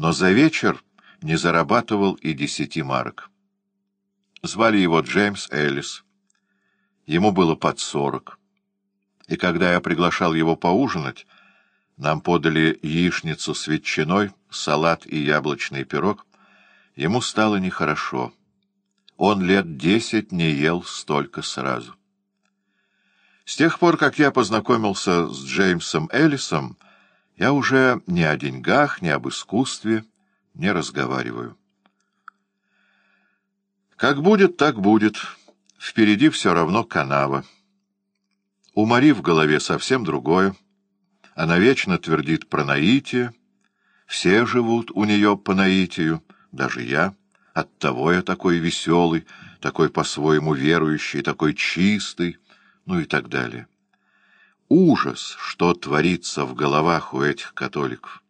но за вечер не зарабатывал и десяти марок. Звали его Джеймс Эллис. Ему было под сорок. И когда я приглашал его поужинать, нам подали яичницу с ветчиной, салат и яблочный пирог, ему стало нехорошо. Он лет десять не ел столько сразу. С тех пор, как я познакомился с Джеймсом Эллисом, я уже ни о деньгах, ни об искусстве не разговариваю. Как будет, так будет. Впереди все равно канава. У Мари в голове совсем другое. Она вечно твердит про наитие. Все живут у нее по наитию, даже я. Оттого я такой веселый, такой по-своему верующий, такой чистый, ну и так далее. Ужас, что творится в головах у этих католиков.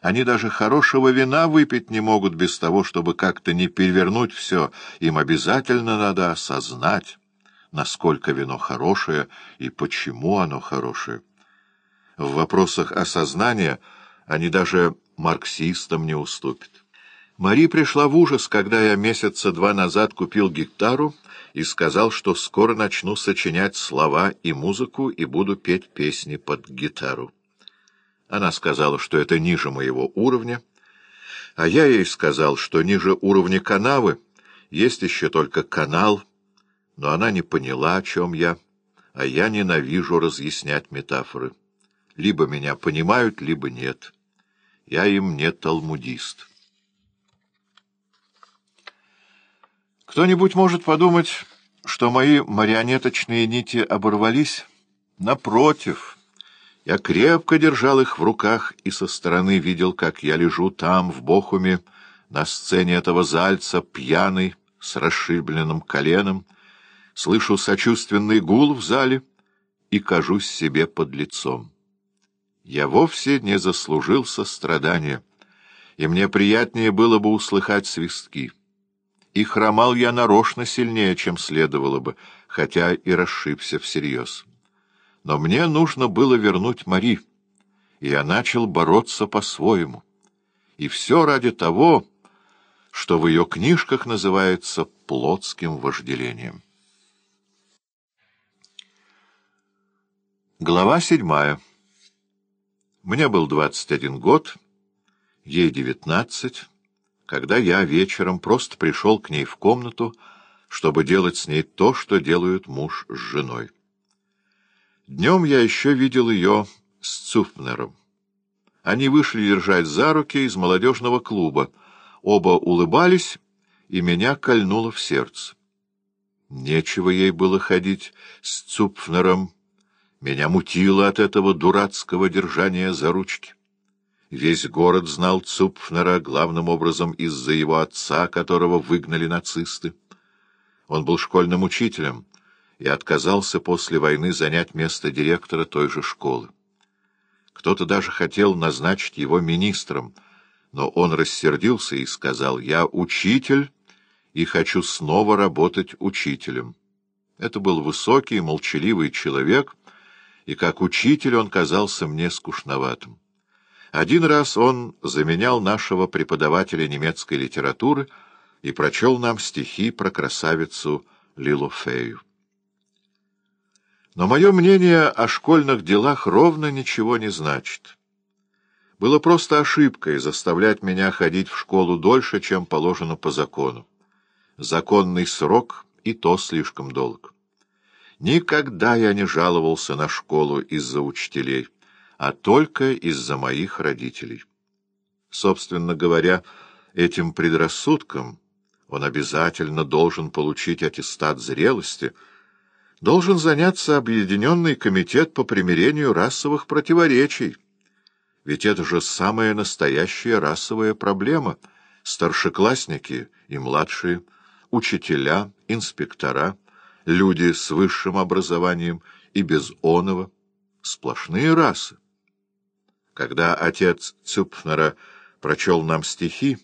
Они даже хорошего вина выпить не могут без того, чтобы как-то не перевернуть все. Им обязательно надо осознать, насколько вино хорошее и почему оно хорошее. В вопросах осознания они даже марксистам не уступят. Мари пришла в ужас, когда я месяца два назад купил гитару и сказал, что скоро начну сочинять слова и музыку и буду петь песни под гитару. Она сказала, что это ниже моего уровня, а я ей сказал, что ниже уровня канавы есть еще только канал, но она не поняла, о чем я, а я ненавижу разъяснять метафоры. Либо меня понимают, либо нет. Я им не талмудист. Кто-нибудь может подумать, что мои марионеточные нити оборвались? Напротив... Я крепко держал их в руках и со стороны видел, как я лежу там, в Бохуме, на сцене этого зальца, пьяный, с расшибленным коленом, слышу сочувственный гул в зале и кажусь себе под лицом. Я вовсе не заслужил сострадания, и мне приятнее было бы услыхать свистки. И хромал я нарочно сильнее, чем следовало бы, хотя и расшибся всерьез. Но мне нужно было вернуть Мари, и я начал бороться по-своему. И все ради того, что в ее книжках называется плотским вожделением. Глава седьмая. Мне был двадцать один год, ей девятнадцать, когда я вечером просто пришел к ней в комнату, чтобы делать с ней то, что делают муж с женой. Днем я еще видел ее с Цуфнером. Они вышли держать за руки из молодежного клуба. Оба улыбались, и меня кольнуло в сердце. Нечего ей было ходить с Цупфнером. Меня мутило от этого дурацкого держания за ручки. Весь город знал Цупфнера главным образом из-за его отца, которого выгнали нацисты. Он был школьным учителем — и отказался после войны занять место директора той же школы. Кто-то даже хотел назначить его министром, но он рассердился и сказал, «Я учитель и хочу снова работать учителем». Это был высокий, молчаливый человек, и как учитель он казался мне скучноватым. Один раз он заменял нашего преподавателя немецкой литературы и прочел нам стихи про красавицу Лилу Фею. Но мое мнение о школьных делах ровно ничего не значит. Было просто ошибкой заставлять меня ходить в школу дольше, чем положено по закону. Законный срок и то слишком долг. Никогда я не жаловался на школу из-за учителей, а только из-за моих родителей. Собственно говоря, этим предрассудком он обязательно должен получить аттестат зрелости — должен заняться Объединенный комитет по примирению расовых противоречий. Ведь это же самая настоящая расовая проблема. Старшеклассники и младшие, учителя, инспектора, люди с высшим образованием и без оного, сплошные расы. Когда отец Цюпфнера прочел нам стихи,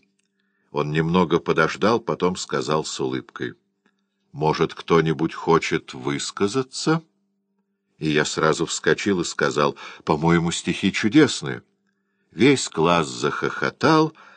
он немного подождал, потом сказал с улыбкой — может, кто-нибудь хочет высказаться? И я сразу вскочил и сказал, по-моему, стихи чудесные. Весь класс захохотал, —